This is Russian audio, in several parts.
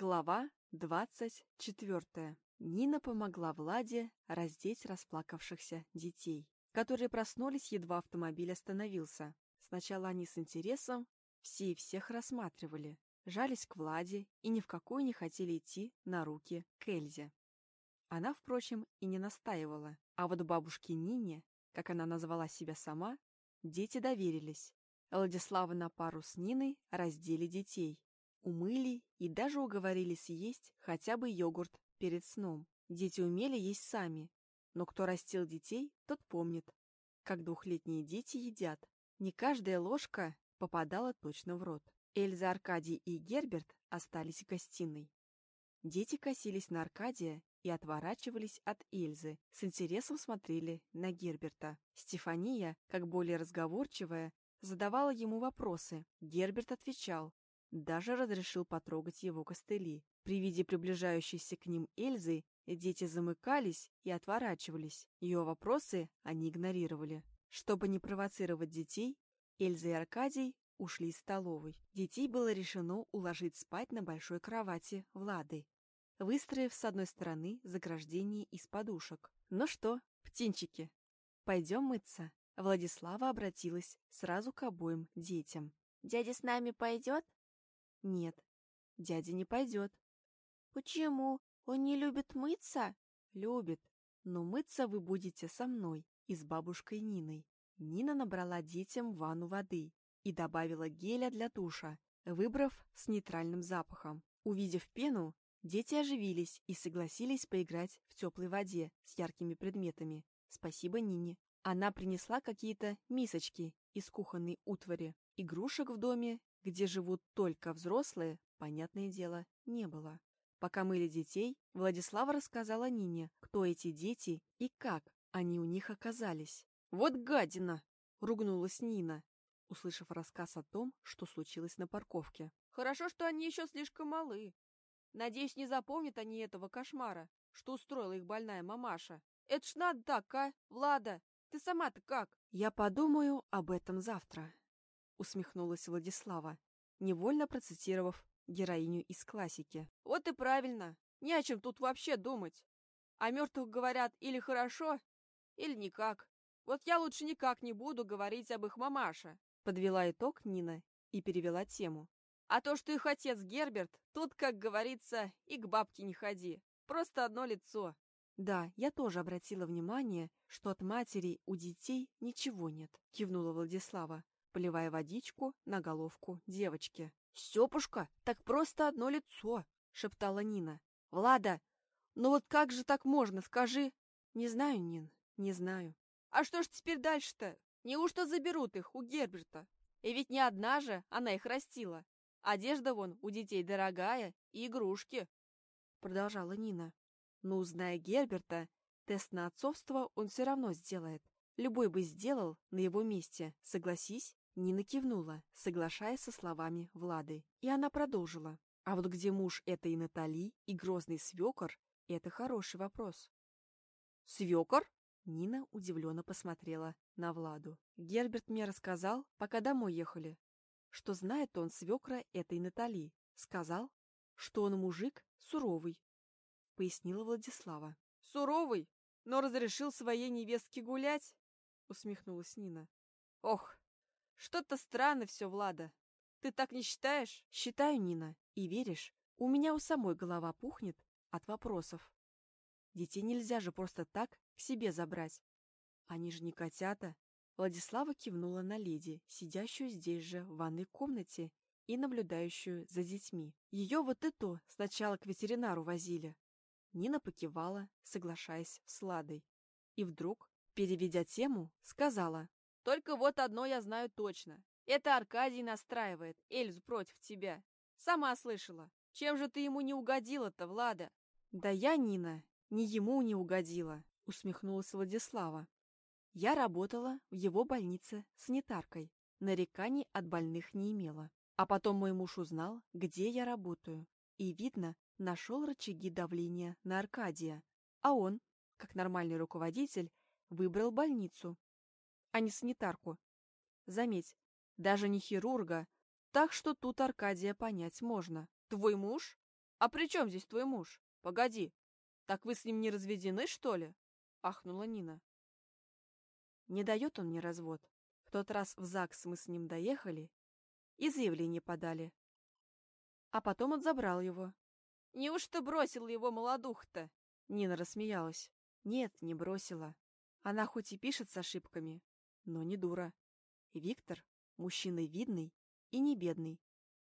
Глава двадцать четвертая. Нина помогла Владе раздеть расплакавшихся детей, которые проснулись, едва автомобиль остановился. Сначала они с интересом все и всех рассматривали, жались к Владе и ни в какую не хотели идти на руки к Эльзе. Она, впрочем, и не настаивала, а вот бабушке Нине, как она назвала себя сама, дети доверились. Владислава на пару с Ниной раздели детей, умыли и даже уговорили съесть хотя бы йогурт перед сном. Дети умели есть сами, но кто растил детей, тот помнит, как двухлетние дети едят. Не каждая ложка попадала точно в рот. Эльза, Аркадий и Герберт остались в гостиной. Дети косились на Аркадия и отворачивались от Эльзы, с интересом смотрели на Герберта. Стефания, как более разговорчивая, задавала ему вопросы. Герберт отвечал, даже разрешил потрогать его костыли. При виде приближающейся к ним Эльзы дети замыкались и отворачивались. Ее вопросы они игнорировали. Чтобы не провоцировать детей, Эльза и Аркадий ушли из столовой. Детей было решено уложить спать на большой кровати Влады, выстроив с одной стороны заграждение из подушек. «Ну что, птенчики, пойдем мыться?» Владислава обратилась сразу к обоим детям. «Дядя с нами пойдет?» «Нет, дядя не пойдет». «Почему? Он не любит мыться?» «Любит, но мыться вы будете со мной и с бабушкой Ниной». Нина набрала детям ванну воды и добавила геля для душа, выбрав с нейтральным запахом. Увидев пену, дети оживились и согласились поиграть в теплой воде с яркими предметами. Спасибо Нине. Она принесла какие-то мисочки из кухонной утвари. Игрушек в доме, где живут только взрослые, понятное дело, не было. Пока мыли детей, Владислава рассказала Нине, кто эти дети и как они у них оказались. «Вот гадина!» — ругнулась Нина, услышав рассказ о том, что случилось на парковке. «Хорошо, что они еще слишком малы. Надеюсь, не запомнят они этого кошмара, что устроила их больная мамаша. Это ж надо так, а, Влада? Ты сама-то как?» «Я подумаю об этом завтра», — усмехнулась Владислава, невольно процитировав героиню из классики. «Вот и правильно. Не о чем тут вообще думать. О мертвых говорят или хорошо, или никак. Вот я лучше никак не буду говорить об их мамаше», — подвела итог Нина и перевела тему. «А то, что их отец Герберт, тут, как говорится, и к бабке не ходи. Просто одно лицо». «Да, я тоже обратила внимание, что от матери у детей ничего нет», — кивнула Владислава, поливая водичку на головку девочки. «Степушка, так просто одно лицо», — шептала Нина. «Влада, ну вот как же так можно, скажи?» «Не знаю, Нин, не знаю». «А что ж теперь дальше-то? Неужто заберут их у Герберта? И ведь не одна же она их растила. Одежда вон у детей дорогая и игрушки», — продолжала Нина. «Ну, зная Герберта, тест на отцовство он все равно сделает. Любой бы сделал на его месте, согласись?» Нина кивнула, соглашаясь со словами Влады. И она продолжила. А вот где муж этой Натали и грозный свекор, это хороший вопрос. «Свекор?» Нина удивленно посмотрела на Владу. Герберт мне рассказал, пока домой ехали, что знает он свекра этой Натали. Сказал, что он мужик суровый, пояснила Владислава. «Суровый, но разрешил своей невестке гулять?» усмехнулась Нина. «Ох, что-то странно все, Влада. Ты так не считаешь? Считаю, Нина. И веришь, у меня у самой голова пухнет от вопросов. Детей нельзя же просто так к себе забрать. Они же не котята. Владислава кивнула на леди, сидящую здесь же в ванной комнате и наблюдающую за детьми. Ее вот и то сначала к ветеринару возили. Нина покивала, соглашаясь с Ладой. И вдруг, переведя тему, сказала. Только вот одно я знаю точно. Это Аркадий настраивает Эльзу против тебя. Сама слышала. Чем же ты ему не угодила-то, Влада? Да я, Нина, не ему не угодила, усмехнулась Владислава. Я работала в его больнице санитаркой. Нареканий от больных не имела. А потом мой муж узнал, где я работаю. И, видно, нашел рычаги давления на Аркадия. А он, как нормальный руководитель, выбрал больницу, а не санитарку. Заметь, даже не хирурга, так что тут Аркадия понять можно. Твой муж? «А при чем здесь твой муж? Погоди, так вы с ним не разведены, что ли?» — ахнула Нина. «Не дает он мне развод. В тот раз в ЗАГС мы с ним доехали и заявление подали. А потом он забрал его. «Неужто бросил его молодух-то?» Нина рассмеялась. «Нет, не бросила. Она хоть и пишет с ошибками, но не дура. Виктор — мужчина видный и не бедный.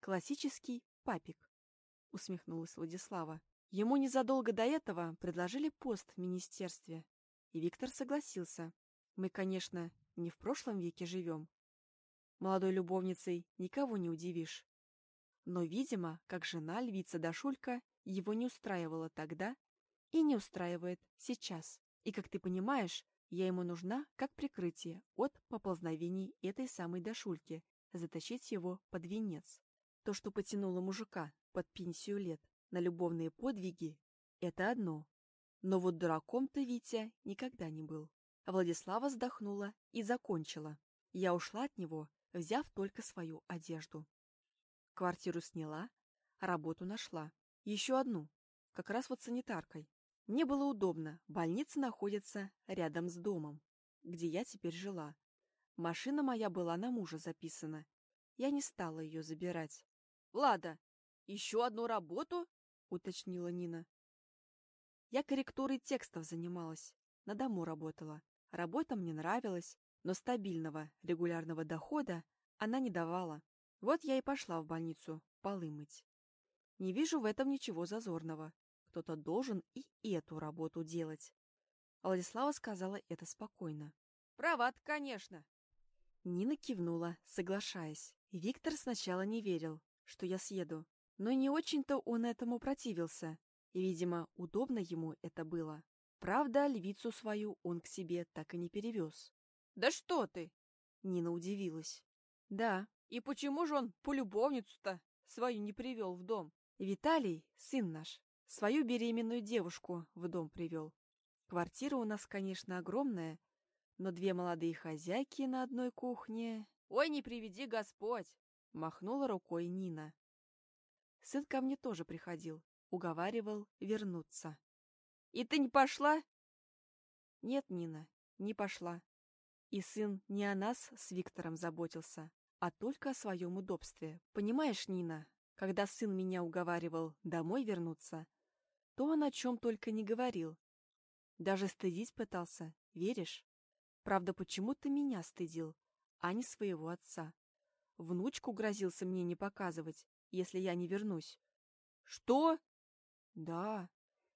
Классический папик», — усмехнулась Владислава. Ему незадолго до этого предложили пост в министерстве, и Виктор согласился. Мы, конечно, не в прошлом веке живем. Молодой любовницей никого не удивишь. Но, видимо, как жена львица Дашулька его не устраивала тогда и не устраивает сейчас. И, как ты понимаешь, я ему нужна как прикрытие от поползновений этой самой Дашульки, затащить его под венец. То, что потянуло мужика под пенсию лет на любовные подвиги, это одно. Но вот дураком-то Витя никогда не был. Владислава вздохнула и закончила. Я ушла от него, взяв только свою одежду. Квартиру сняла, работу нашла. Еще одну, как раз вот санитаркой. Мне было удобно, больница находится рядом с домом, где я теперь жила. Машина моя была на мужа записана. Я не стала ее забирать. — Лада, еще одну работу? — уточнила Нина. Я корректурой текстов занималась, на дому работала. Работа мне нравилась, но стабильного, регулярного дохода она не давала. Вот я и пошла в больницу полы мыть. Не вижу в этом ничего зазорного. Кто-то должен и эту работу делать. Владислава сказала это спокойно. права конечно. Нина кивнула, соглашаясь. Виктор сначала не верил, что я съеду. Но не очень-то он этому противился. И, видимо, удобно ему это было. Правда, львицу свою он к себе так и не перевез. «Да что ты!» Нина удивилась. Да, и почему же он полюбовницу-то свою не привел в дом? Виталий, сын наш, свою беременную девушку в дом привел. Квартира у нас, конечно, огромная, но две молодые хозяйки на одной кухне... Ой, не приведи Господь! Махнула рукой Нина. Сын ко мне тоже приходил, уговаривал вернуться. И ты не пошла? Нет, Нина, не пошла. И сын не о нас с Виктором заботился, а только о своем удобстве. Понимаешь, Нина, когда сын меня уговаривал домой вернуться, то он о чем только не говорил. Даже стыдить пытался, веришь? Правда, почему-то меня стыдил, а не своего отца. Внучку грозился мне не показывать, если я не вернусь. Что? Да.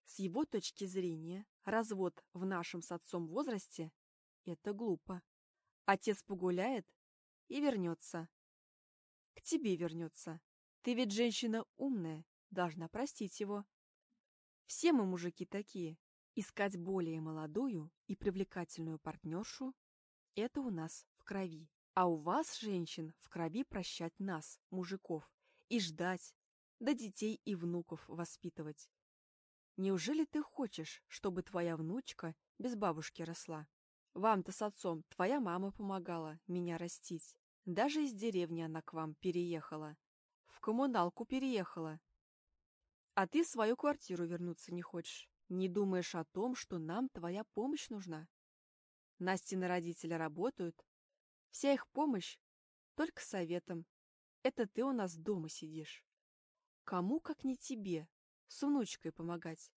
С его точки зрения, развод в нашем с отцом возрасте — это глупо. Отец погуляет и вернется. К тебе вернется. Ты ведь женщина умная, должна простить его. Все мы мужики такие. Искать более молодую и привлекательную партнершу – это у нас в крови. А у вас, женщин, в крови прощать нас, мужиков, и ждать, да детей и внуков воспитывать. Неужели ты хочешь, чтобы твоя внучка без бабушки росла? Вам-то с отцом твоя мама помогала меня растить. Даже из деревни она к вам переехала. В коммуналку переехала. А ты в свою квартиру вернуться не хочешь. Не думаешь о том, что нам твоя помощь нужна. Настины родители работают. Вся их помощь только советом. Это ты у нас дома сидишь. Кому, как не тебе, с внучкой помогать?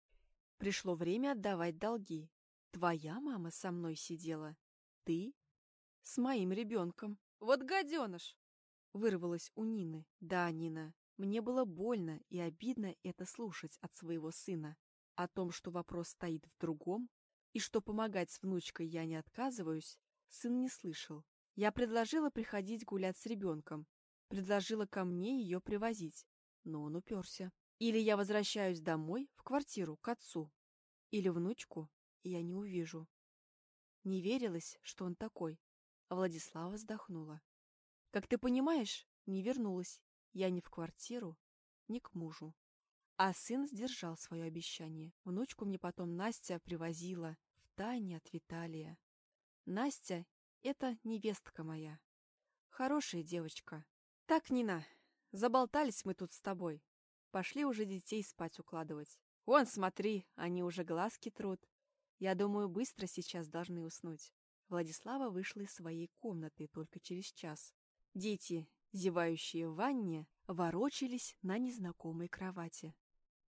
Пришло время отдавать долги. Твоя мама со мной сидела. Ты с моим ребенком. Вот гаденыш! Вырвалась у Нины. Да, Нина, мне было больно и обидно это слушать от своего сына. О том, что вопрос стоит в другом, и что помогать с внучкой я не отказываюсь, сын не слышал. Я предложила приходить гулять с ребенком, предложила ко мне ее привозить, но он уперся. Или я возвращаюсь домой, в квартиру, к отцу, или внучку я не увижу. Не верилось, что он такой. Владислава вздохнула. Как ты понимаешь, не вернулась. Я ни в квартиру, ни к мужу. А сын сдержал свое обещание. Внучку мне потом Настя привозила в тайне от Виталия. Настя — это невестка моя. Хорошая девочка. Так, Нина, заболтались мы тут с тобой. Пошли уже детей спать укладывать. Вон, смотри, они уже глазки трут. Я думаю, быстро сейчас должны уснуть. Владислава вышла из своей комнаты только через час. Дети, зевающие в ванне, ворочались на незнакомой кровати.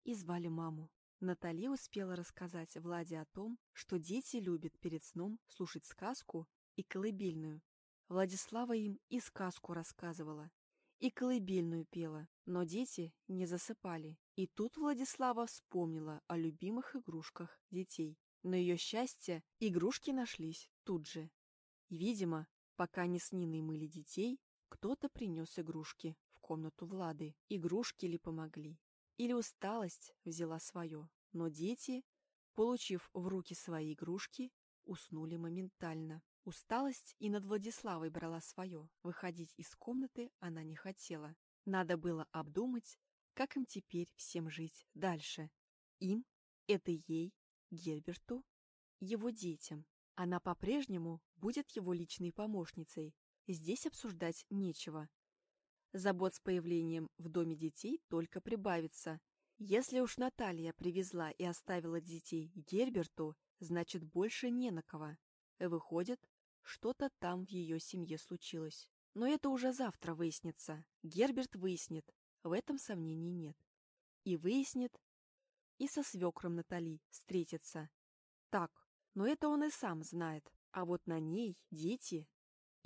И звали маму. Натали успела рассказать Владе о том, что дети любят перед сном слушать сказку и колыбельную. Владислава им и сказку рассказывала, и колыбельную пела, но дети не засыпали. И тут Владислава вспомнила о любимых игрушках детей. На ее счастье игрушки нашлись тут же. Видимо, пока они с Ниной мыли детей, кто-то принес игрушки в комнату Влады. Игрушки ли помогли? Или усталость взяла свое? Но дети, получив в руки свои игрушки, уснули моментально. Усталость и над Владиславой брала свое. Выходить из комнаты она не хотела. Надо было обдумать, как им теперь всем жить дальше. Им, это ей, Герберту, его детям. Она по-прежнему будет его личной помощницей. Здесь обсуждать нечего. Забот с появлением в доме детей только прибавится. Если уж Наталья привезла и оставила детей Герберту, значит, больше не на кого. Выходит, что-то там в ее семье случилось. Но это уже завтра выяснится. Герберт выяснит, в этом сомнений нет. И выяснит, и со свекром Натали встретится. Так, но это он и сам знает. А вот на ней дети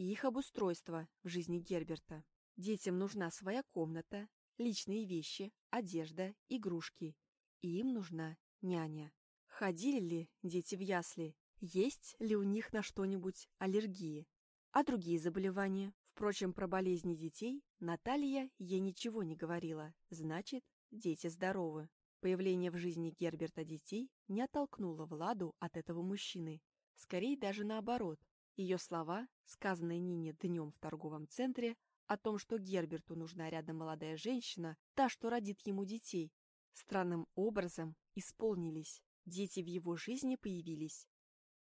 и их обустройство в жизни Герберта. Детям нужна своя комната, личные вещи, одежда, игрушки. И им нужна няня. Ходили ли дети в ясли есть ли у них на что-нибудь аллергии, а другие заболевания. Впрочем, про болезни детей Наталья ей ничего не говорила, значит, дети здоровы. Появление в жизни Герберта детей не оттолкнуло Владу от этого мужчины. Скорее даже наоборот. Ее слова, сказанные Нине днем в торговом центре, о том, что Герберту нужна рядом молодая женщина, та, что родит ему детей, странным образом исполнились. Дети в его жизни появились,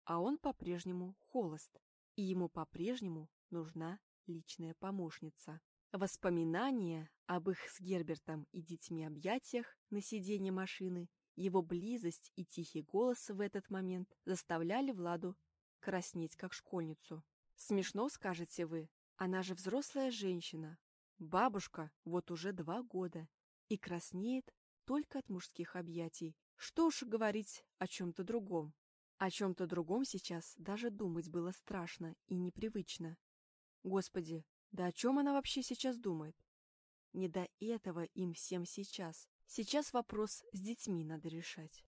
а он по-прежнему холост, и ему по-прежнему нужна личная помощница. Воспоминания об их с Гербертом и детьми объятиях на сиденье машины, его близость и тихий голос в этот момент заставляли Владу краснеть как школьницу. Смешно, скажете вы, она же взрослая женщина, бабушка вот уже два года, и краснеет только от мужских объятий. Что уж говорить о чем-то другом. О чем-то другом сейчас даже думать было страшно и непривычно. Господи, да о чем она вообще сейчас думает? Не до этого им всем сейчас. Сейчас вопрос с детьми надо решать.